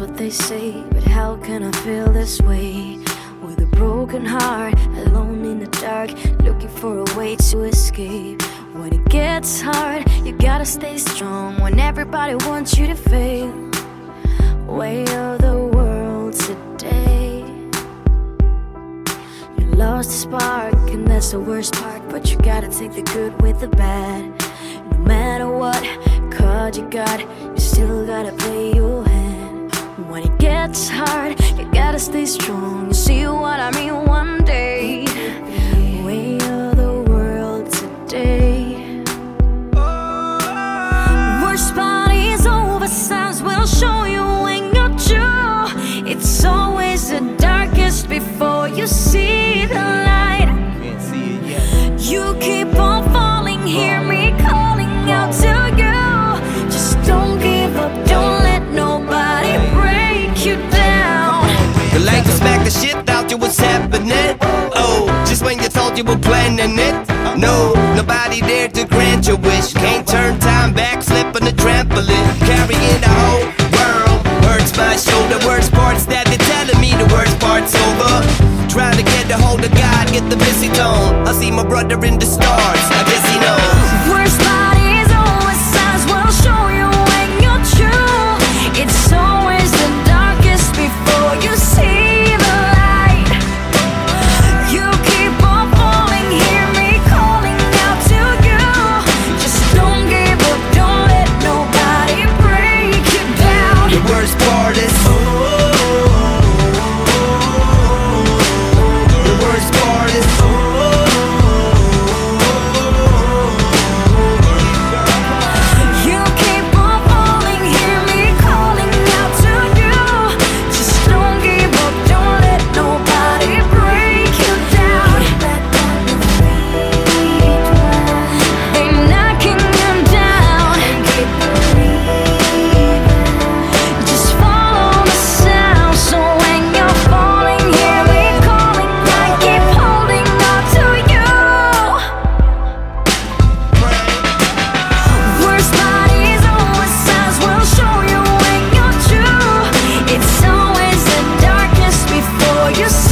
what they say. But how can I feel this way? With a broken heart, alone in the dark, looking for a way to escape. When it gets hard, you gotta stay strong. When everybody wants you to fail, way of the world today. You lost the spark, and that's the worst part. But you gotta take the good with the bad. No matter what card you got, you still gotta play your. When it gets hard, you gotta stay strong. You see what I mean one day. Way of the world today. Worst part is over, signs will show you when you're true. It's always the darkest before you see the you, what's happening? Oh, just when you thought you were planning it. No, nobody dared to grant your wish. Can't turn time back, flip on the trampoline. Carrying the whole world. Hurts my shoulder, worst part's that they're telling me the worst part's over. Trying to get a hold of God, get the message on. I see my brother in the stars. you